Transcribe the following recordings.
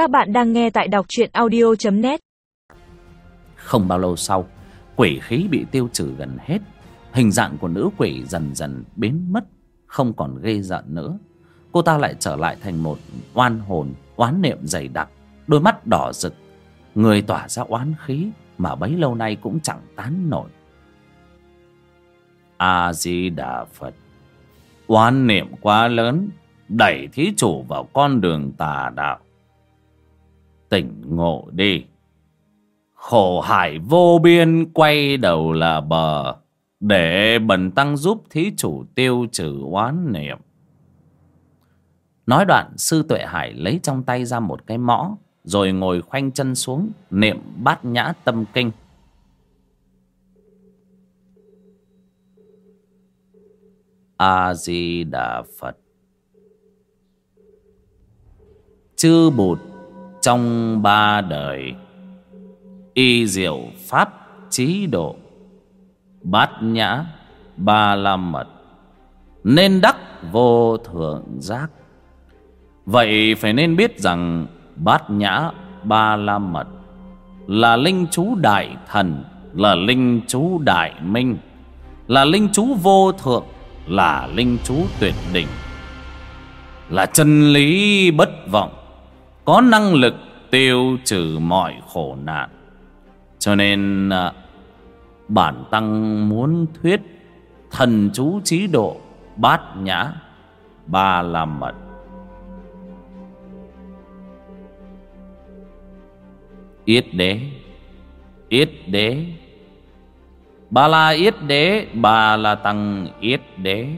Các bạn đang nghe tại đọc truyện audio.net Không bao lâu sau, Quỷ khí bị tiêu trừ gần hết. Hình dạng của nữ quỷ dần dần biến mất, Không còn ghê giận nữa. Cô ta lại trở lại thành một oan hồn, Oán niệm dày đặc, Đôi mắt đỏ rực. Người tỏa ra oán khí Mà bấy lâu nay cũng chẳng tán nổi. A-di-đà Phật Oán niệm quá lớn, Đẩy thí chủ vào con đường tà đạo. Tỉnh ngộ đi. Khổ hải vô biên quay đầu là bờ, Để bần tăng giúp thí chủ tiêu trừ oán niệm. Nói đoạn, sư tuệ hải lấy trong tay ra một cái mõ, Rồi ngồi khoanh chân xuống, Niệm bát nhã tâm kinh. A-di-đà Phật. Chư Bụt trong ba đời. Y diệu pháp trí độ, Bát nhã, ba la mật, Nên đắc vô thượng giác. Vậy phải nên biết rằng Bát nhã, ba la mật Là linh chú đại thần, Là linh chú đại minh, Là linh chú vô thượng, Là linh chú tuyệt đỉnh, Là chân lý bất vọng. Có năng lực tiêu trừ mọi khổ nạn. Cho nên à, bản tăng muốn thuyết thần chú trí độ bát nhã, ba la mật. Yết đế yết đế, ba la yết đế, ba la tăng yết đế,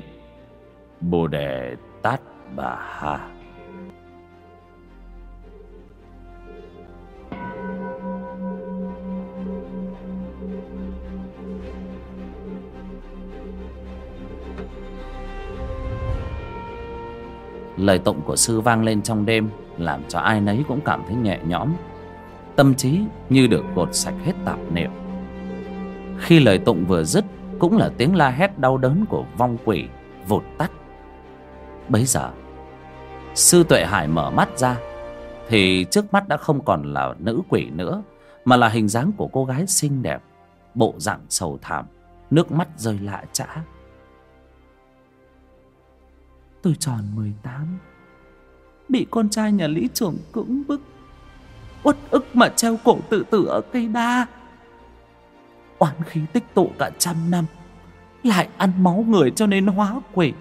bồ đề tát bà ha. Lời tụng của sư vang lên trong đêm, Làm cho ai nấy cũng cảm thấy nhẹ nhõm. Tâm trí như được gột sạch hết tạp niệm. Khi lời tụng vừa dứt, Cũng là tiếng la hét đau đớn của vong quỷ, Vụt tắt. Bấy giờ, Sư Tuệ Hải mở mắt ra, Thì trước mắt đã không còn là nữ quỷ nữa, Mà là hình dáng của cô gái xinh đẹp, Bộ dạng sầu thảm, Nước mắt rơi lạ chã Tôi tròn 18 Bị con trai nhà lý trưởng cưỡng bức. Uất ức mà treo cổ tự tử ở cây đa Oán khí tích tụ cả trăm năm, Lại ăn máu người cho nên hóa quỷ.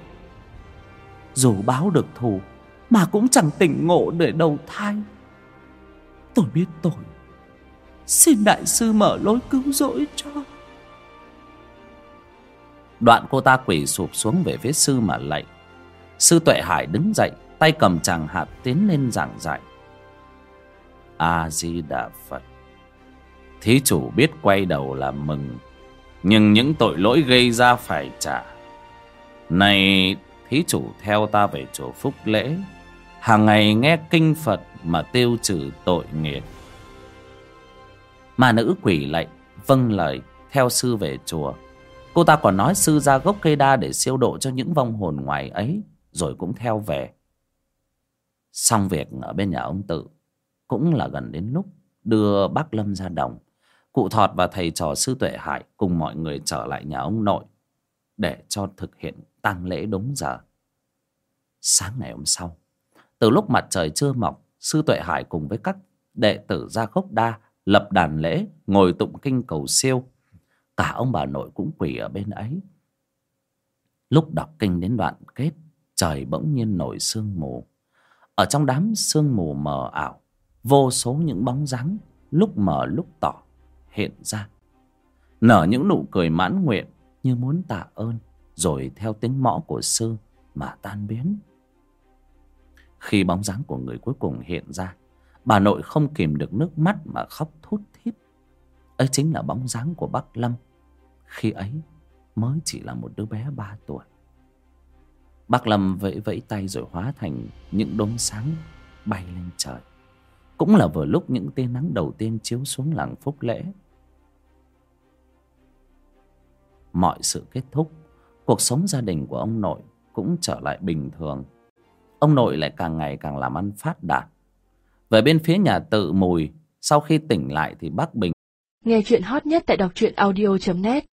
Dù báo được thù, Mà cũng chẳng tỉnh ngộ để đầu thai. Tôi biết tội. Xin đại sư mở lối cứu rỗi cho. Đoạn cô ta quỳ sụp xuống về phía sư mà lạy. Sư Tuệ Hải đứng dậy, Tay cầm chàng hạt tiến lên giảng dạy. A-di-đà Phật. Thí chủ biết quay đầu là mừng, Nhưng những tội lỗi gây ra phải trả. Này, thí chủ theo ta về chùa Phúc Lễ, Hàng ngày nghe kinh Phật mà tiêu trừ tội nghiệp. Mà nữ quỷ lạy Vâng lời, theo sư về chùa. Cô ta còn nói sư ra gốc cây đa để siêu độ cho những vong hồn ngoài ấy rồi cũng theo về. Xong việc ở bên nhà ông tự, cũng là gần đến lúc đưa bác lâm ra đồng, cụ thọt và thầy trò sư tuệ hải cùng mọi người trở lại nhà ông nội để cho thực hiện tang lễ đúng giờ. Sáng ngày hôm sau, từ lúc mặt trời chưa mọc, sư tuệ hải cùng với các đệ tử gia gốc đa lập đàn lễ, ngồi tụng kinh cầu siêu. Cả ông bà nội cũng quỳ ở bên ấy. Lúc đọc kinh đến đoạn kết trời bỗng nhiên nổi sương mù. Ở trong đám sương mù mờ ảo, vô số những bóng dáng lúc mờ lúc tỏ hiện ra. Nở những nụ cười mãn nguyện như muốn tạ ơn rồi theo tiếng mõ của sư mà tan biến. Khi bóng dáng của người cuối cùng hiện ra, bà nội không kìm được nước mắt mà khóc thút thít. Ấy chính là bóng dáng của bác lâm. Khi ấy mới chỉ là một đứa bé ba tuổi. Bác Lâm vẫy vẫy tay rồi hóa thành những đốm sáng bay lên trời. Cũng là vừa lúc những tia nắng đầu tiên chiếu xuống làng Phúc Lễ. Mọi sự kết thúc, cuộc sống gia đình của ông nội cũng trở lại bình thường. Ông nội lại càng ngày càng làm ăn phát đạt. về bên phía nhà tự mùi sau khi tỉnh lại thì bác bình Nghe chuyện hot nhất tại đọc truyện audio.net